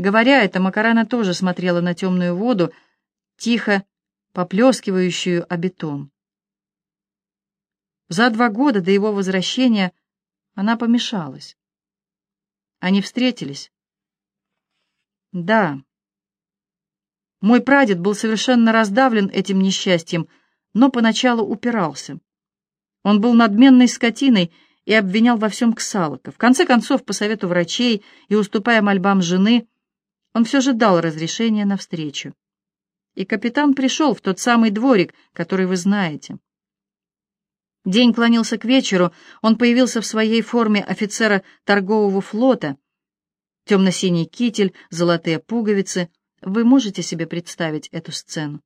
Говоря это, Макарена тоже смотрела на темную воду, тихо поплескивающую о бетон. За два года до его возвращения она помешалась. Они встретились. Да. Мой прадед был совершенно раздавлен этим несчастьем, но поначалу упирался. Он был надменной скотиной и обвинял во всем Ксалока. В конце концов, по совету врачей и уступая мольбам жены, он все же дал разрешение на встречу. И капитан пришел в тот самый дворик, который вы знаете. День клонился к вечеру, он появился в своей форме офицера торгового флота. Темно-синий китель, золотые пуговицы. Вы можете себе представить эту сцену?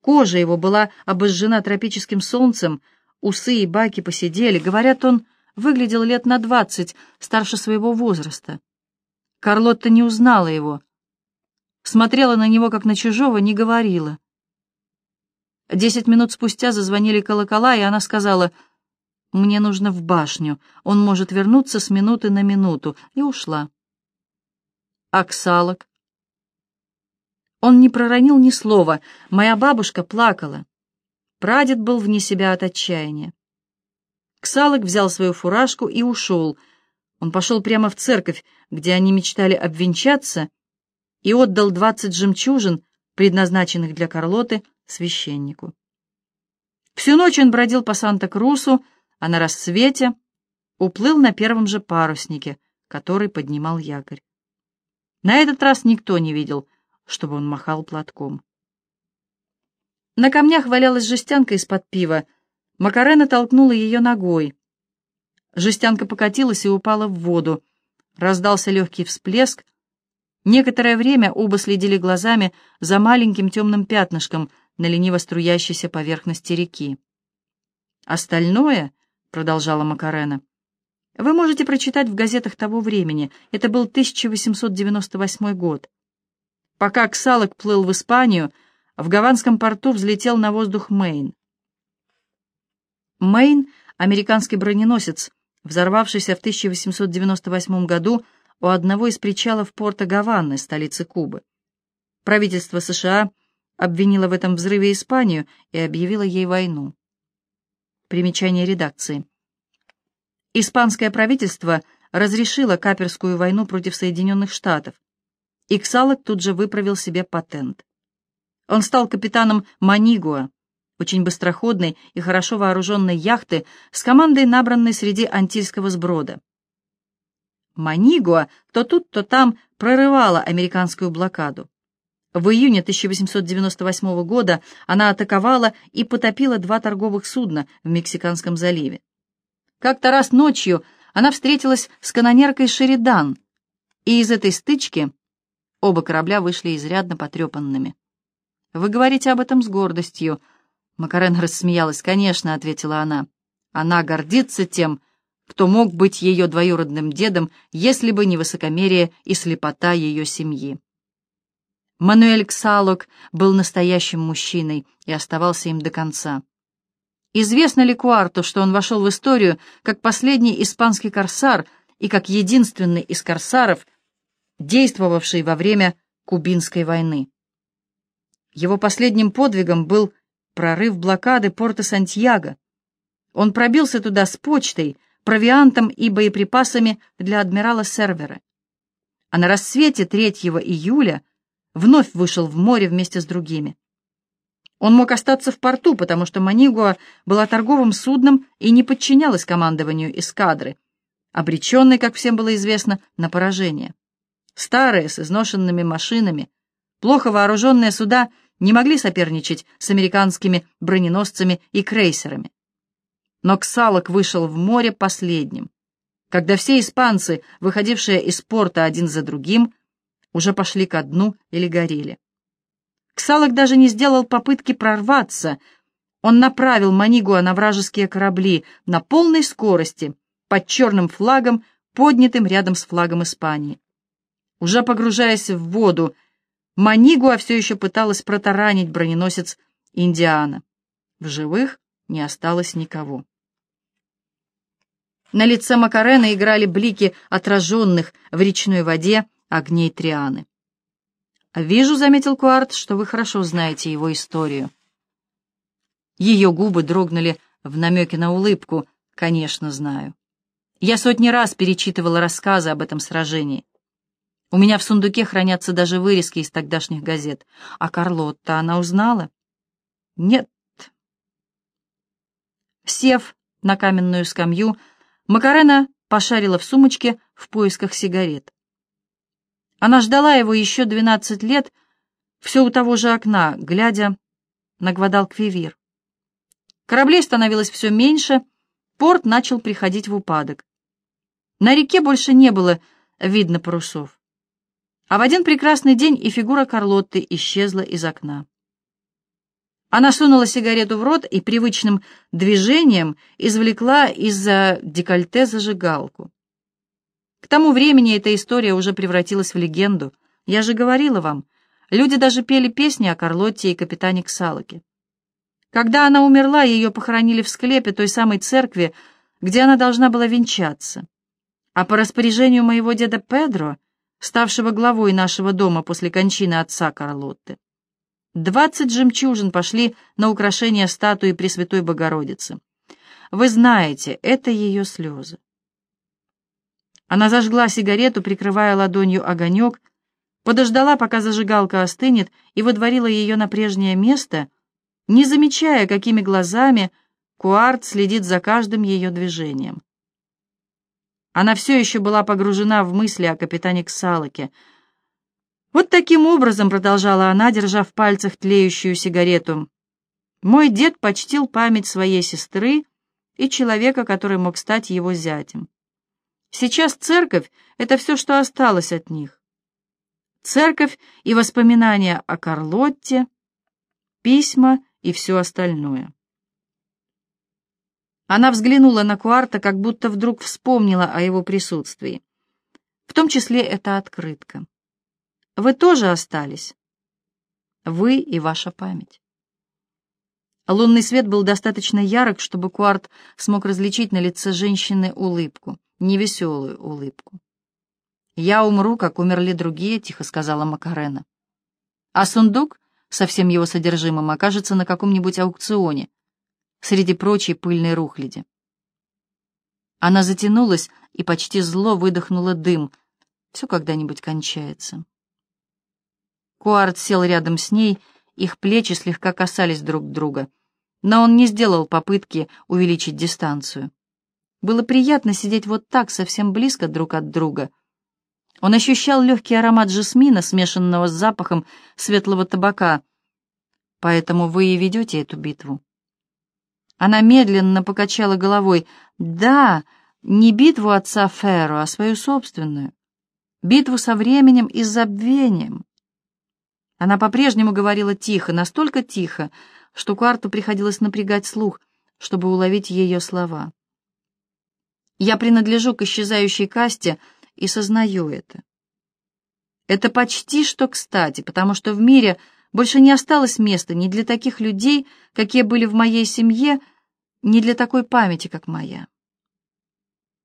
Кожа его была обожжена тропическим солнцем, усы и баки посидели. Говорят, он выглядел лет на двадцать, старше своего возраста. Карлотта не узнала его. Смотрела на него, как на чужого, не говорила. Десять минут спустя зазвонили колокола, и она сказала, «Мне нужно в башню, он может вернуться с минуты на минуту», и ушла. Оксалок. Он не проронил ни слова, моя бабушка плакала. Прадед был вне себя от отчаяния. Ксалок взял свою фуражку и ушел. Он пошел прямо в церковь, где они мечтали обвенчаться, и отдал двадцать жемчужин, предназначенных для Карлоты, священнику. Всю ночь он бродил по Санта-Крусу, а на рассвете уплыл на первом же паруснике, который поднимал якорь. На этот раз никто не видел, чтобы он махал платком. На камнях валялась жестянка из-под пива. Макарена толкнула ее ногой. Жестянка покатилась и упала в воду. Раздался легкий всплеск. Некоторое время оба следили глазами за маленьким темным пятнышком — на лениво струящейся поверхности реки. «Остальное», — продолжала Макарена, — «вы можете прочитать в газетах того времени. Это был 1898 год. Пока Ксалок плыл в Испанию, в гаванском порту взлетел на воздух Мэйн. Мэйн — американский броненосец, взорвавшийся в 1898 году у одного из причалов порта Гаваны, столицы Кубы. Правительство США — обвинила в этом взрыве Испанию и объявила ей войну. Примечание редакции. Испанское правительство разрешило каперскую войну против Соединенных Штатов. Иксалок тут же выправил себе патент. Он стал капитаном Манигуа, очень быстроходной и хорошо вооруженной яхты с командой, набранной среди антильского сброда. Манигуа то тут, то там прорывала американскую блокаду. В июне 1898 года она атаковала и потопила два торговых судна в Мексиканском заливе. Как-то раз ночью она встретилась с канонеркой «Шеридан», и из этой стычки оба корабля вышли изрядно потрепанными. «Вы говорите об этом с гордостью». Макарена рассмеялась. «Конечно», — ответила она. «Она гордится тем, кто мог быть ее двоюродным дедом, если бы не высокомерие и слепота ее семьи». Мануэль Ксалок был настоящим мужчиной и оставался им до конца. Известно ли Куарту, что он вошел в историю как последний испанский корсар и как единственный из корсаров, действовавший во время Кубинской войны? Его последним подвигом был прорыв блокады порта Сантьяго. Он пробился туда с почтой, провиантом и боеприпасами для адмирала Сервера. А на рассвете 3 июля вновь вышел в море вместе с другими. Он мог остаться в порту, потому что Манигуа была торговым судном и не подчинялась командованию эскадры, обреченной, как всем было известно, на поражение. Старые, с изношенными машинами, плохо вооруженные суда не могли соперничать с американскими броненосцами и крейсерами. Но Ксалок вышел в море последним, когда все испанцы, выходившие из порта один за другим, уже пошли ко дну или горели. Ксалок даже не сделал попытки прорваться. Он направил Манигуа на вражеские корабли на полной скорости, под черным флагом, поднятым рядом с флагом Испании. Уже погружаясь в воду, Манигуа все еще пыталась протаранить броненосец Индиана. В живых не осталось никого. На лице Макарена играли блики отраженных в речной воде огней Трианы. «Вижу», — заметил Куарт, — «что вы хорошо знаете его историю». Ее губы дрогнули в намеке на улыбку. «Конечно, знаю. Я сотни раз перечитывала рассказы об этом сражении. У меня в сундуке хранятся даже вырезки из тогдашних газет. А Карлотта она узнала? Нет. Сев на каменную скамью, Макарена пошарила в сумочке в поисках сигарет. Она ждала его еще двенадцать лет, все у того же окна, глядя на Гвадалквивир. Кораблей становилось все меньше, порт начал приходить в упадок. На реке больше не было видно парусов. А в один прекрасный день и фигура Карлотты исчезла из окна. Она сунула сигарету в рот и привычным движением извлекла из-за декольте зажигалку. К тому времени эта история уже превратилась в легенду. Я же говорила вам, люди даже пели песни о Карлотте и капитане Ксалоке. Когда она умерла, ее похоронили в склепе той самой церкви, где она должна была венчаться. А по распоряжению моего деда Педро, ставшего главой нашего дома после кончины отца Карлотты, двадцать жемчужин пошли на украшение статуи Пресвятой Богородицы. Вы знаете, это ее слезы. Она зажгла сигарету, прикрывая ладонью огонек, подождала, пока зажигалка остынет, и водворила ее на прежнее место, не замечая, какими глазами Куарт следит за каждым ее движением. Она все еще была погружена в мысли о капитане Ксалоке. Вот таким образом, продолжала она, держа в пальцах тлеющую сигарету, мой дед почтил память своей сестры и человека, который мог стать его зятем. Сейчас церковь — это все, что осталось от них. Церковь и воспоминания о Карлотте, письма и все остальное. Она взглянула на Куарта, как будто вдруг вспомнила о его присутствии. В том числе эта открытка. Вы тоже остались. Вы и ваша память. Лунный свет был достаточно ярок, чтобы Куарт смог различить на лице женщины улыбку невеселую улыбку. «Я умру, как умерли другие», — тихо сказала Макарена. «А сундук со всем его содержимым окажется на каком-нибудь аукционе, среди прочей пыльной рухляди». Она затянулась и почти зло выдохнула дым. Все когда-нибудь кончается. Куарт сел рядом с ней, их плечи слегка касались друг друга, но он не сделал попытки увеличить дистанцию. Было приятно сидеть вот так, совсем близко друг от друга. Он ощущал легкий аромат жасмина, смешанного с запахом светлого табака. Поэтому вы и ведете эту битву. Она медленно покачала головой. Да, не битву отца Ферро, а свою собственную. Битву со временем и с забвением. Она по-прежнему говорила тихо, настолько тихо, что Куарту приходилось напрягать слух, чтобы уловить ее слова. Я принадлежу к исчезающей касте и сознаю это. Это почти что кстати, потому что в мире больше не осталось места ни для таких людей, какие были в моей семье, ни для такой памяти, как моя.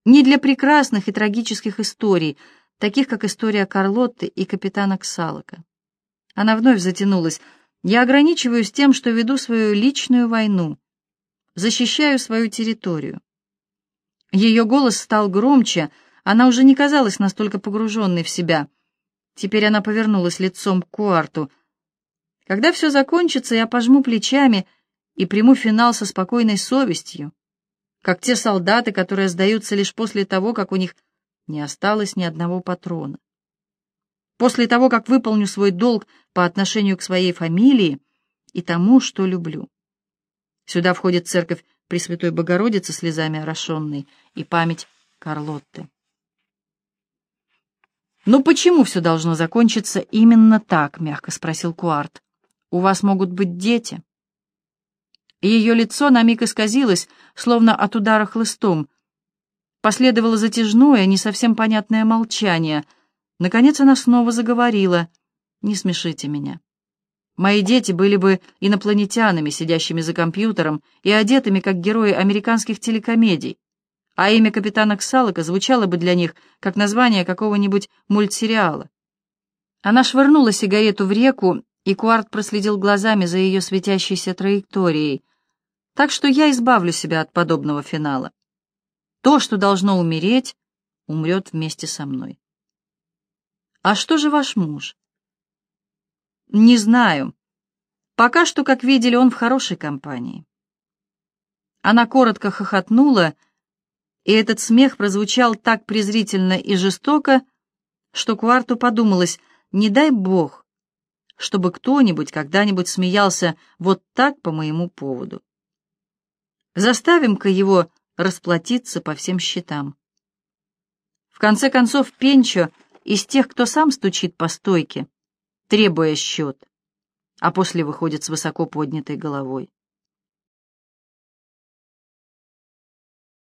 Ни для прекрасных и трагических историй, таких как история Карлотты и капитана Ксалока. Она вновь затянулась. Я ограничиваюсь тем, что веду свою личную войну, защищаю свою территорию. Ее голос стал громче, она уже не казалась настолько погруженной в себя. Теперь она повернулась лицом к Куарту. «Когда все закончится, я пожму плечами и приму финал со спокойной совестью, как те солдаты, которые сдаются лишь после того, как у них не осталось ни одного патрона. После того, как выполню свой долг по отношению к своей фамилии и тому, что люблю. Сюда входит церковь Пресвятой Богородицы слезами орошенной и память Карлотты. «Ну почему все должно закончиться именно так?» — мягко спросил Куарт. «У вас могут быть дети». Ее лицо на миг исказилось, словно от удара хлыстом. Последовало затяжное, не совсем понятное молчание. Наконец она снова заговорила. «Не смешите меня. Мои дети были бы инопланетянами, сидящими за компьютером и одетыми, как герои американских телекомедий, а имя капитана Ксалока звучало бы для них, как название какого-нибудь мультсериала. Она швырнула сигарету в реку, и Куарт проследил глазами за ее светящейся траекторией. Так что я избавлю себя от подобного финала. То, что должно умереть, умрет вместе со мной. А что же ваш муж? Не знаю. Пока что, как видели, он в хорошей компании. Она коротко хохотнула, и этот смех прозвучал так презрительно и жестоко, что Куарту подумалось, не дай бог, чтобы кто-нибудь когда-нибудь смеялся вот так по моему поводу. Заставим-ка его расплатиться по всем счетам. В конце концов, Пенчо из тех, кто сам стучит по стойке, требуя счет, а после выходит с высоко поднятой головой.